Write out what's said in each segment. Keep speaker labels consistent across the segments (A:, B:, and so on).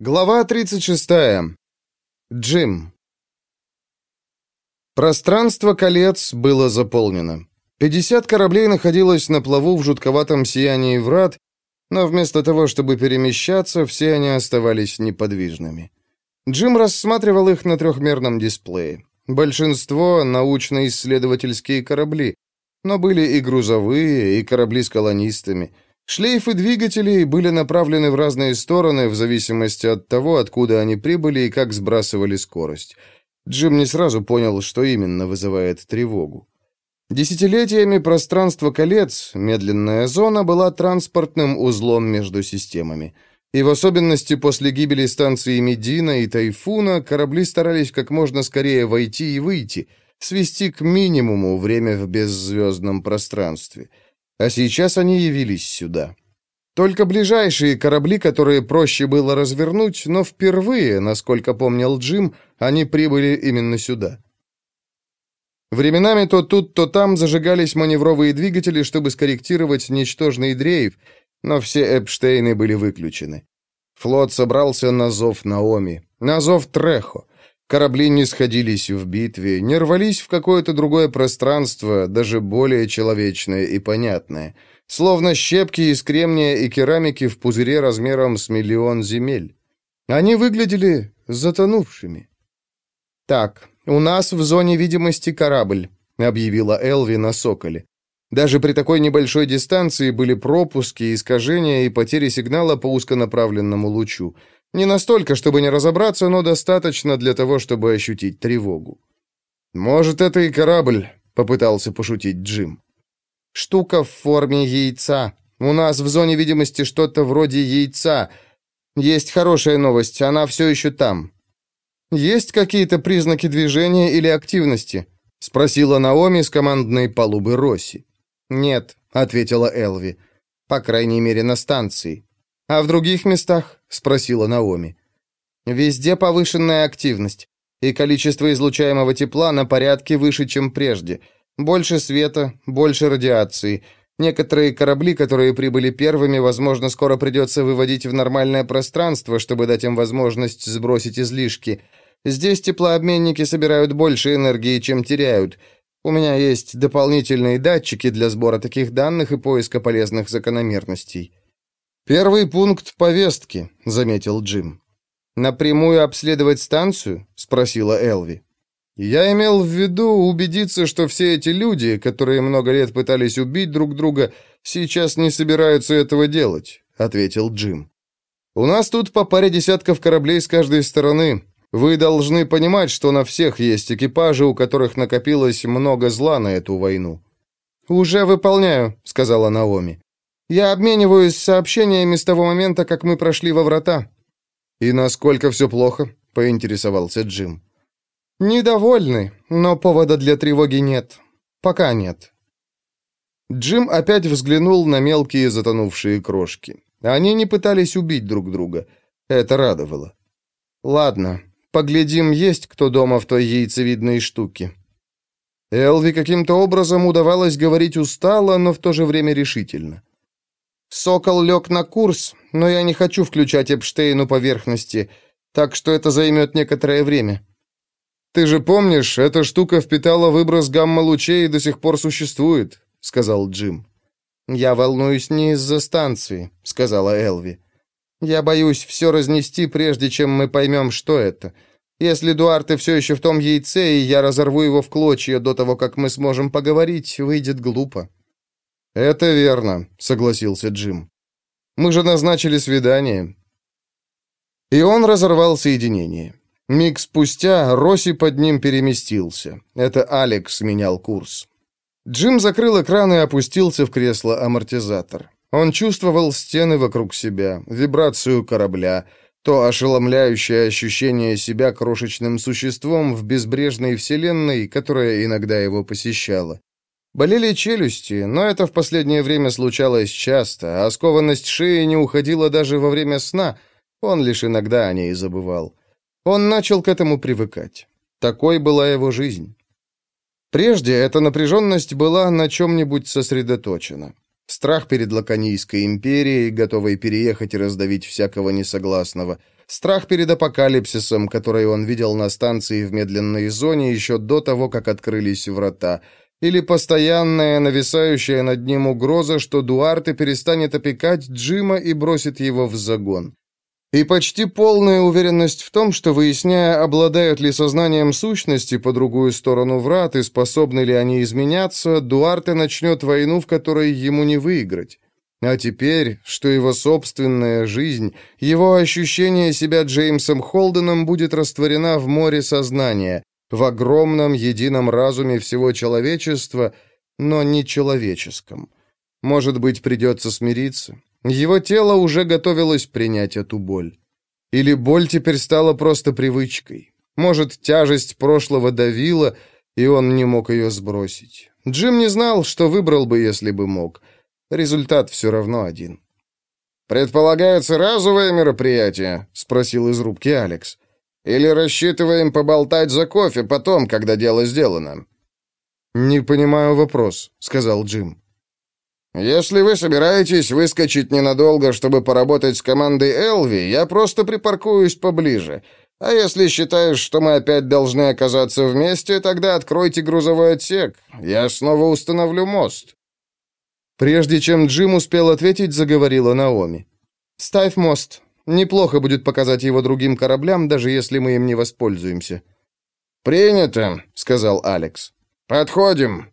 A: Глава 36. Джим. Пространство колец было заполнено. 50 кораблей находилось на плаву в жутковатом сиянии врат, но вместо того, чтобы перемещаться, все они оставались неподвижными. Джим рассматривал их на трехмерном дисплее. Большинство — научно-исследовательские корабли, но были и грузовые, и корабли с колонистами — Шлейфы двигателей были направлены в разные стороны в зависимости от того, откуда они прибыли и как сбрасывали скорость. Джим не сразу понял, что именно вызывает тревогу. Десятилетиями пространство колец, медленная зона, была транспортным узлом между системами. И в особенности после гибели станции Медина и Тайфуна корабли старались как можно скорее войти и выйти, свести к минимуму время в беззвездном пространстве – а сейчас они явились сюда. Только ближайшие корабли, которые проще было развернуть, но впервые, насколько помнил Джим, они прибыли именно сюда. Временами то тут, то там зажигались маневровые двигатели, чтобы скорректировать ничтожный дрейф, но все Эпштейны были выключены. Флот собрался на зов Наоми, на зов Трехо. Корабли не сходились в битве, не рвались в какое-то другое пространство, даже более человечное и понятное. Словно щепки из кремния и керамики в пузыре размером с миллион земель. Они выглядели затонувшими. «Так, у нас в зоне видимости корабль», — объявила Элви на «Соколе». Даже при такой небольшой дистанции были пропуски, искажения и потери сигнала по узконаправленному лучу. Не настолько, чтобы не разобраться, но достаточно для того, чтобы ощутить тревогу. «Может, это и корабль», — попытался пошутить Джим. «Штука в форме яйца. У нас в зоне видимости что-то вроде яйца. Есть хорошая новость, она все еще там». «Есть какие-то признаки движения или активности?» — спросила Наоми с командной палубы Росси. «Нет», — ответила Элви. «По крайней мере, на станции». «А в других местах?» — спросила Наоми. «Везде повышенная активность, и количество излучаемого тепла на порядке выше, чем прежде. Больше света, больше радиации. Некоторые корабли, которые прибыли первыми, возможно, скоро придется выводить в нормальное пространство, чтобы дать им возможность сбросить излишки. Здесь теплообменники собирают больше энергии, чем теряют». У меня есть дополнительные датчики для сбора таких данных и поиска полезных закономерностей. «Первый пункт повестки», — заметил Джим. «Напрямую обследовать станцию?» — спросила Элви. «Я имел в виду убедиться, что все эти люди, которые много лет пытались убить друг друга, сейчас не собираются этого делать», — ответил Джим. «У нас тут по паре десятков кораблей с каждой стороны. Вы должны понимать, что на всех есть экипажи, у которых накопилось много зла на эту войну». «Уже выполняю», — сказала Наоми. Я обмениваюсь сообщениями с того момента, как мы прошли во врата». «И насколько все плохо?» — поинтересовался Джим. «Недовольны, но повода для тревоги нет. Пока нет». Джим опять взглянул на мелкие затонувшие крошки. Они не пытались убить друг друга. Это радовало. «Ладно, поглядим, есть кто дома в той яйцевидной штуке». Элви каким-то образом удавалось говорить устало, но в то же время решительно. Сокол лег на курс, но я не хочу включать Эпштейну поверхности, так что это займет некоторое время. Ты же помнишь, эта штука впитала выброс гамма-лучей и до сих пор существует, сказал Джим. Я волнуюсь не из-за станции, сказала Элви. Я боюсь все разнести, прежде чем мы поймем, что это. Если Дуарте все еще в том яйце, и я разорву его в клочья до того, как мы сможем поговорить, выйдет глупо. «Это верно», — согласился Джим. «Мы же назначили свидание». И он разорвал соединение. Миг спустя Росси под ним переместился. Это Алекс менял курс. Джим закрыл экран и опустился в кресло-амортизатор. Он чувствовал стены вокруг себя, вибрацию корабля, то ошеломляющее ощущение себя крошечным существом в безбрежной вселенной, которая иногда его посещала. Болели челюсти, но это в последнее время случалось часто, а скованность шеи не уходила даже во время сна, он лишь иногда о ней забывал. Он начал к этому привыкать. Такой была его жизнь. Прежде эта напряженность была на чем-нибудь сосредоточена. Страх перед Лаконийской империей, готовой переехать и раздавить всякого несогласного. Страх перед апокалипсисом, который он видел на станции в медленной зоне еще до того, как открылись врата. Или постоянная, нависающая над ним угроза, что Дуарте перестанет опекать Джима и бросит его в загон. И почти полная уверенность в том, что, выясняя, обладают ли сознанием сущности по другую сторону врат и способны ли они изменяться, Дуарте начнет войну, в которой ему не выиграть. А теперь, что его собственная жизнь, его ощущение себя Джеймсом Холденом будет растворена в море сознания, в огромном едином разуме всего человечества, но не человеческом. Может быть, придется смириться. Его тело уже готовилось принять эту боль. Или боль теперь стала просто привычкой. Может, тяжесть прошлого давила, и он не мог ее сбросить. Джим не знал, что выбрал бы, если бы мог. Результат все равно один.
B: «Предполагается разовое мероприятие?» — спросил из рубки Алекс. «Или рассчитываем поболтать за кофе потом, когда дело сделано?»
A: «Не понимаю вопрос», — сказал Джим.
B: «Если вы собираетесь выскочить ненадолго, чтобы поработать с командой Элви, я просто припаркуюсь поближе. А если считаешь, что мы опять должны оказаться вместе, тогда откройте грузовой отсек. Я снова установлю мост».
A: Прежде чем Джим успел ответить, заговорила Наоми. «Ставь мост. Неплохо будет показать его другим кораблям, даже если мы им не воспользуемся».
B: «Принято», — сказал Алекс. «Подходим».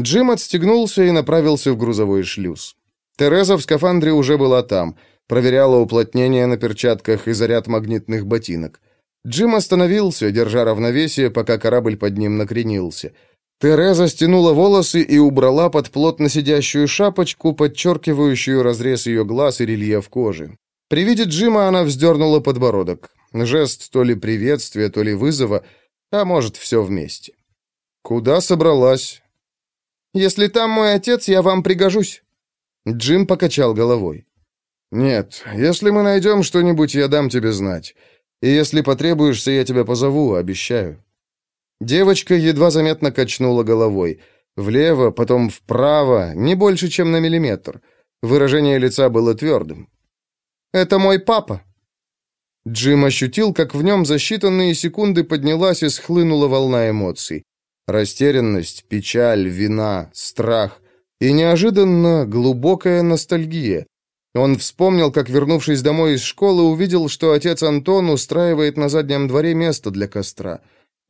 A: Джим отстегнулся и направился в грузовой шлюз. Тереза в скафандре уже была там, проверяла уплотнение на перчатках и заряд магнитных ботинок. Джим остановился, держа равновесие, пока корабль под ним накренился. Тереза стянула волосы и убрала под плотно сидящую шапочку, подчеркивающую разрез ее глаз и рельеф кожи. При виде Джима она вздернула подбородок. Жест то ли приветствия, то ли вызова, а может, все вместе. «Куда собралась?» Если там мой отец, я вам пригожусь». Джим покачал головой. «Нет, если мы найдем что-нибудь, я дам тебе знать. И если потребуешься, я тебя позову, обещаю». Девочка едва заметно качнула головой. Влево, потом вправо, не больше, чем на миллиметр. Выражение лица было твердым. «Это мой папа». Джим ощутил, как в нем за считанные секунды поднялась и схлынула волна эмоций. Растерянность, печаль, вина, страх и неожиданно глубокая ностальгия. Он вспомнил, как, вернувшись домой из школы, увидел, что отец Антон устраивает на заднем дворе место для костра.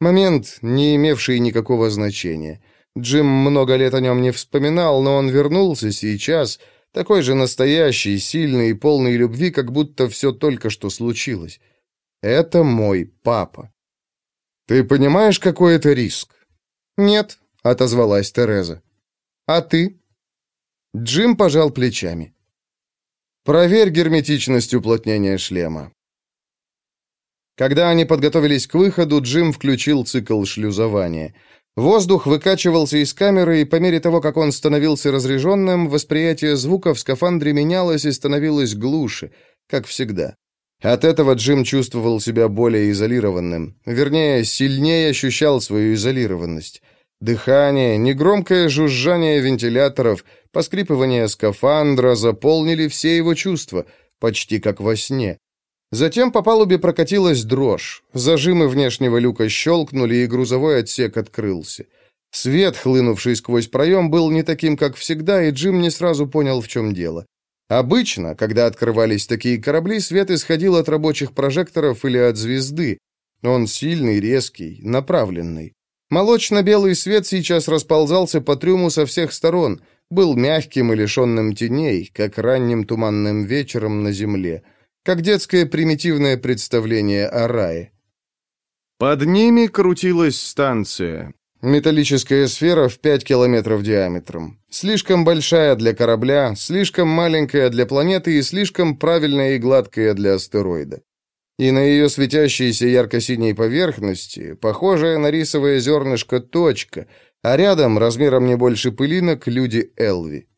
A: Момент, не имевший никакого значения. Джим много лет о нем не вспоминал, но он вернулся сейчас, такой же настоящий, сильный и полный любви, как будто все только что случилось. Это мой папа. Ты понимаешь, какой это риск? «Нет», — отозвалась Тереза. «А ты?» Джим пожал плечами. «Проверь герметичность уплотнения шлема». Когда они подготовились к выходу, Джим включил цикл шлюзования. Воздух выкачивался из камеры, и по мере того, как он становился разряженным, восприятие звука в скафандре менялось и становилось глуше, как всегда. От этого Джим чувствовал себя более изолированным. Вернее, сильнее ощущал свою изолированность. Дыхание, негромкое жужжание вентиляторов, поскрипывание скафандра заполнили все его чувства, почти как во сне. Затем по палубе прокатилась дрожь. Зажимы внешнего люка щелкнули, и грузовой отсек открылся. Свет, хлынувший сквозь проем, был не таким, как всегда, и Джим не сразу понял, в чем дело. Обычно, когда открывались такие корабли, свет исходил от рабочих прожекторов или от звезды. Он сильный, резкий, направленный. Молочно-белый свет сейчас расползался по трюму со всех сторон, был мягким и лишенным теней, как ранним туманным вечером на земле, как детское примитивное представление о рае. Под ними крутилась станция, Металлическая сфера в 5 километров диаметром. Слишком большая для корабля, слишком маленькая для планеты и слишком правильная и гладкая для астероида. И на ее светящейся ярко-синей поверхности, похожая на рисовое зернышко, точка, а рядом, размером не больше пылинок, люди Элви.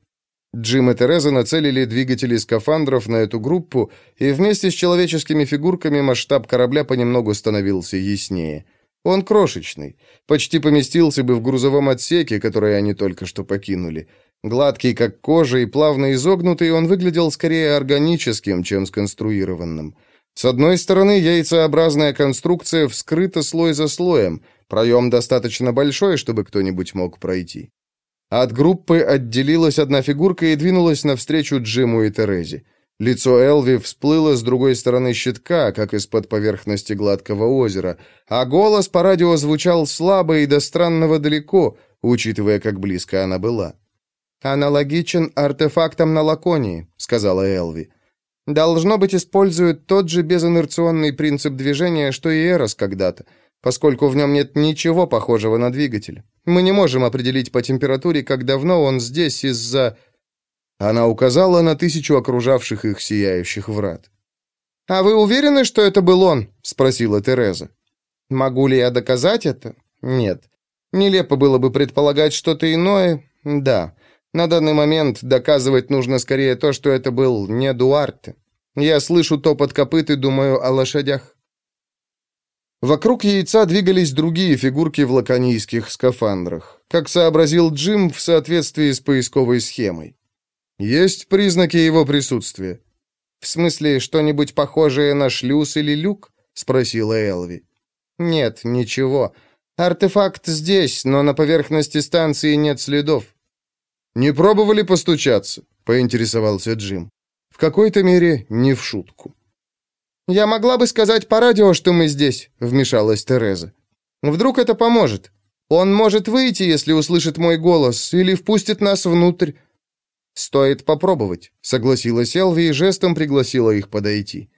A: Джим и Тереза нацелили двигатели скафандров на эту группу, и вместе с человеческими фигурками масштаб корабля понемногу становился яснее. Он крошечный, почти поместился бы в грузовом отсеке, который они только что покинули. Гладкий, как кожа, и плавно изогнутый, он выглядел скорее органическим, чем сконструированным. С одной стороны, яйцеобразная конструкция вскрыта слой за слоем, проем достаточно большой, чтобы кто-нибудь мог пройти. От группы отделилась одна фигурка и двинулась навстречу Джиму и Терезе. Лицо Элви всплыло с другой стороны щитка, как из-под поверхности гладкого озера, а голос по радио звучал слабо и до странного далеко, учитывая, как близко она была. «Аналогичен артефактам на Лаконии», — сказала Элви. «Должно быть, используют тот же безинерционный принцип движения, что и Эрос когда-то, поскольку в нем нет ничего похожего на двигатель. Мы не можем определить по температуре, как давно он здесь из-за...» Она указала на тысячу окружавших их сияющих врат. «А вы уверены, что это был он?» — спросила Тереза. «Могу ли я доказать это? Нет. Нелепо было бы предполагать что-то иное. Да. На данный момент доказывать нужно скорее то, что это был не Дуарте. Я слышу топот копыт и думаю о лошадях». Вокруг яйца двигались другие фигурки в лаконийских скафандрах, как сообразил Джим в соответствии с поисковой схемой. Есть признаки его присутствия. В смысле, что-нибудь похожее на шлюз или люк? спросила Элви. Нет, ничего. Артефакт здесь, но на поверхности станции нет следов. Не пробовали постучаться? поинтересовался Джим. В какой-то мере не в шутку. Я могла бы сказать по радио, что мы здесь, вмешалась Тереза. Вдруг это поможет. Он может выйти, если услышит мой голос, или впустит нас внутрь. «Стоит попробовать», — согласилась Элви и жестом пригласила их подойти.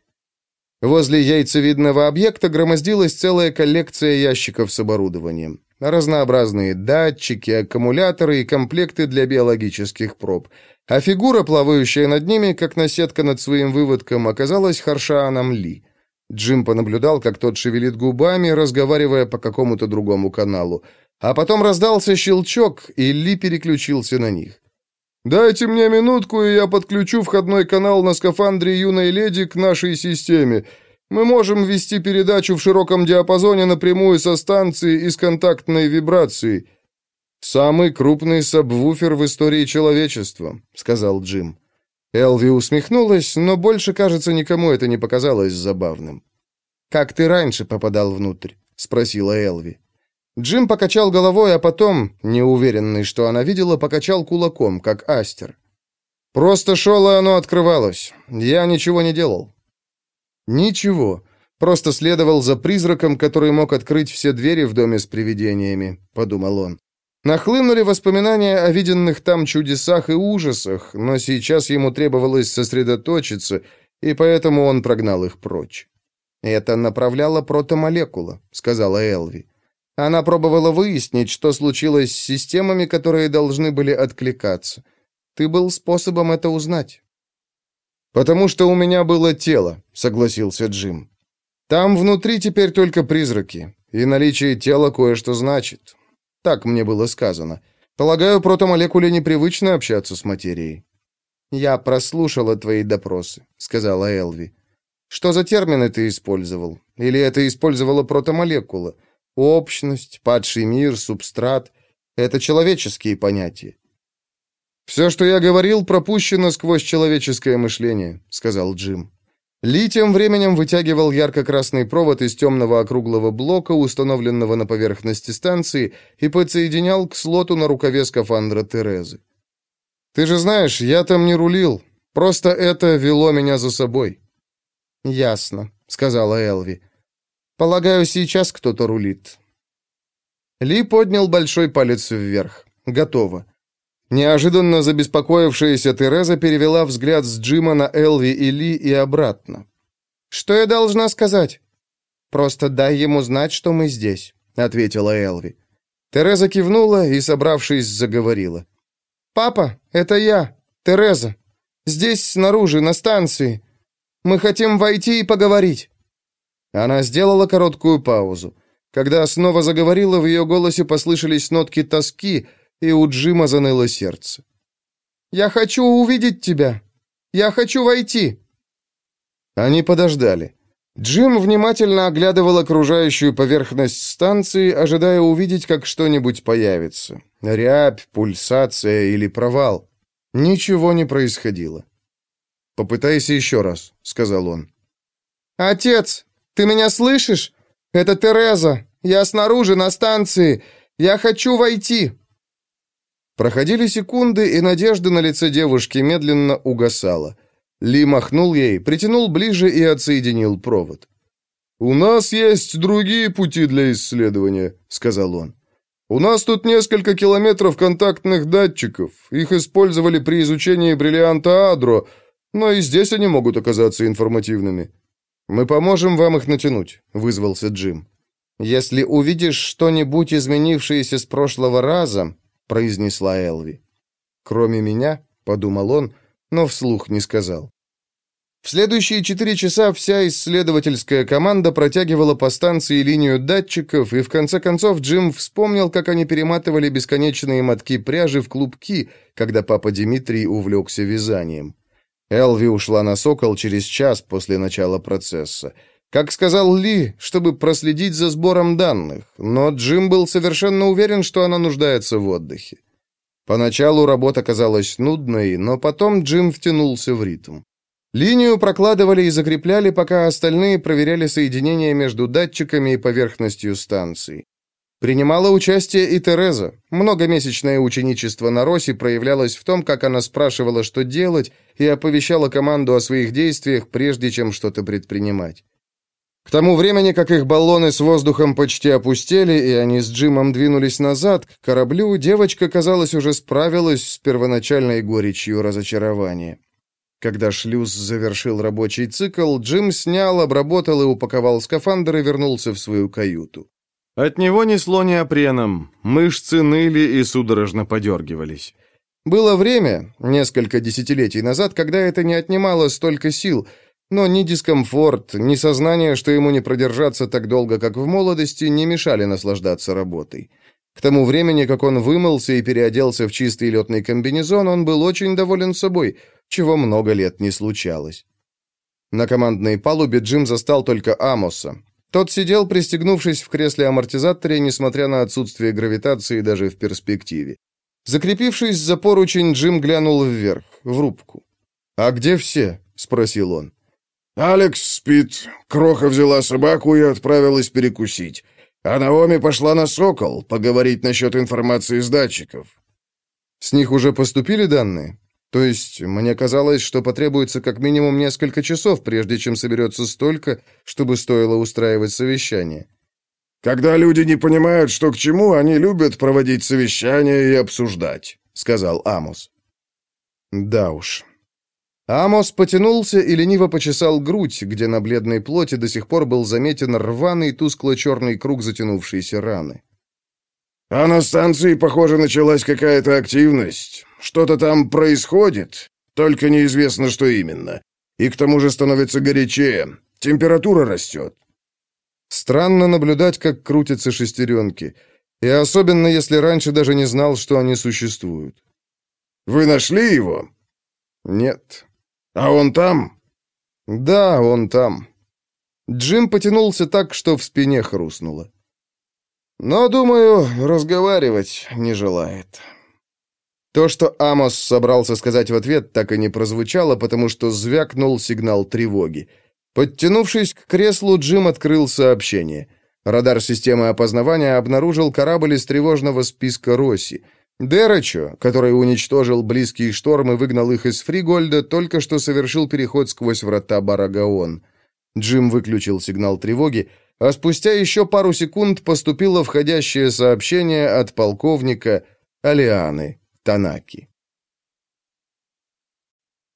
A: Возле яйцевидного объекта громоздилась целая коллекция ящиков с оборудованием. Разнообразные датчики, аккумуляторы и комплекты для биологических проб. А фигура, плавающая над ними, как наседка над своим выводком, оказалась Харшааном Ли. Джим понаблюдал, как тот шевелит губами, разговаривая по какому-то другому каналу. А потом раздался щелчок, и Ли переключился на них. «Дайте мне минутку, и я подключу входной канал на скафандре юной леди к нашей системе. Мы можем вести передачу в широком диапазоне напрямую со станции и с контактной вибрацией». «Самый крупный сабвуфер в истории человечества», — сказал Джим. Элви усмехнулась, но больше, кажется, никому это не показалось забавным. «Как ты раньше попадал внутрь?» — спросила Элви. Джим покачал головой, а потом, неуверенный, что она видела, покачал кулаком, как астер. «Просто шел, и оно открывалось. Я ничего не делал». «Ничего. Просто следовал за призраком, который мог открыть все двери в доме с привидениями», — подумал он. Нахлынули воспоминания о виденных там чудесах и ужасах, но сейчас ему требовалось сосредоточиться, и поэтому он прогнал их прочь. «Это направляла протомолекула», — сказала Элви. Она пробовала выяснить, что случилось с системами, которые должны были откликаться. Ты был способом это узнать. «Потому что у меня было тело», — согласился Джим. «Там внутри теперь только призраки, и наличие тела кое-что значит. Так мне было сказано. Полагаю, протомолекуле непривычно общаться с материей». «Я прослушала твои допросы», — сказала Элви. «Что за термины ты использовал? Или это использовала протомолекула?» Общность, падший мир, субстрат — это человеческие понятия. «Все, что я говорил, пропущено сквозь человеческое мышление», — сказал Джим. Ли тем временем вытягивал ярко-красный провод из темного округлого блока, установленного на поверхности станции, и подсоединял к слоту на рукаве скафандра Терезы. «Ты же знаешь, я там не рулил. Просто это вело меня за собой». «Ясно», — сказала Элви. Полагаю, сейчас кто-то рулит. Ли поднял большой палец вверх. Готово. Неожиданно забеспокоившаяся Тереза перевела взгляд с Джима на Элви и Ли и обратно. «Что я должна сказать?» «Просто дай ему знать, что мы здесь», — ответила Элви. Тереза кивнула и, собравшись, заговорила. «Папа, это я, Тереза. Здесь, снаружи, на станции. Мы хотим войти и поговорить». Она сделала короткую паузу. Когда снова заговорила, в ее голосе послышались нотки тоски, и у Джима заныло сердце. «Я хочу увидеть тебя! Я хочу войти!» Они подождали. Джим внимательно оглядывал окружающую поверхность станции, ожидая увидеть, как что-нибудь появится. Рябь, пульсация или провал. Ничего не происходило. «Попытайся еще раз», — сказал он.
C: «Отец, ты меня слышишь? Это Тереза. Я снаружи, на станции. Я хочу войти!»
A: Проходили секунды, и надежда на лице девушки медленно угасала. Ли махнул ей, притянул ближе и отсоединил провод. «У нас есть другие пути для исследования», — сказал он. «У нас тут несколько километров контактных датчиков. Их использовали при изучении бриллианта Адро, но и здесь они могут оказаться информативными. Мы поможем вам их натянуть», — вызвался Джим.
C: «Если увидишь что-нибудь изменившееся с прошлого раза», — произнесла Элви.
A: «Кроме меня», — подумал он, но вслух не сказал. В следующие четыре часа вся исследовательская команда протягивала по станции линию датчиков, и в конце концов Джим вспомнил, как они перематывали бесконечные мотки пряжи в клубки, когда папа Дмитрий увлекся вязанием. Элви ушла на «Сокол» через час после начала процесса. Как сказал Ли, чтобы проследить за сбором данных, но Джим был совершенно уверен, что она нуждается в отдыхе. Поначалу работа казалась нудной, но потом Джим втянулся в ритм. Линию прокладывали и закрепляли, пока остальные проверяли соединение между датчиками и поверхностью станции. Принимала участие и Тереза. Многомесячное ученичество на Росе проявлялось в том, как она спрашивала, что делать, и оповещала команду о своих действиях, прежде чем что-то предпринимать. К тому времени, как их баллоны с воздухом почти опустели, и они с Джимом двинулись назад, к кораблю, девочка, казалось, уже справилась с первоначальной горечью разочарования. Когда шлюз завершил рабочий цикл, Джим снял, обработал и упаковал скафандр и вернулся в свою каюту. От него несло неопреном, мышцы ныли и судорожно подергивались. Было время, несколько десятилетий назад, когда это не отнимало столько сил, но ни дискомфорт, ни сознание, что ему не продержаться так долго, как в молодости, не мешали наслаждаться работой. К тому времени, как он вымылся и переоделся в чистый летный комбинезон, он был очень доволен собой, чего много лет не случалось. На командной палубе Джим застал только Амоса. Тот сидел, пристегнувшись в кресле-амортизаторе, несмотря на отсутствие гравитации даже в перспективе. Закрепившись за поручень, Джим глянул вверх, в рубку. «А где все?» — спросил он.
B: «Алекс спит. Кроха взяла собаку и отправилась перекусить. А Наоми пошла на «Сокол» поговорить насчет информации с датчиков».
A: «С них уже поступили данные?» То есть, мне казалось, что потребуется как минимум несколько часов, прежде чем соберется столько, чтобы стоило устраивать совещание.
B: «Когда люди не понимают, что к чему, они любят проводить совещания и обсуждать», — сказал Амос.
A: «Да уж». Амос потянулся и лениво почесал грудь, где на бледной плоти до сих пор был заметен рваный тускло-черный круг затянувшейся раны.
B: «А на станции, похоже, началась какая-то активность. Что-то там происходит, только неизвестно, что именно. И к тому же становится горячее. Температура растет.
A: Странно наблюдать, как крутятся шестеренки. И особенно, если раньше даже не знал, что они существуют.
B: «Вы нашли его?»
A: «Нет».
B: «А он там?»
A: «Да, он там». Джим потянулся так, что в спине хрустнуло. «Но, думаю, разговаривать не желает». То, что Амос собрался сказать в ответ, так и не прозвучало, потому что звякнул сигнал тревоги. Подтянувшись к креслу, Джим открыл сообщение. Радар системы опознавания обнаружил корабль из тревожного списка Росси. Дерачо, который уничтожил близкие штормы и выгнал их из Фригольда, только что совершил переход сквозь врата Барагаон. Джим выключил сигнал тревоги, а спустя еще пару секунд поступило входящее сообщение от полковника Алианы. Танаки.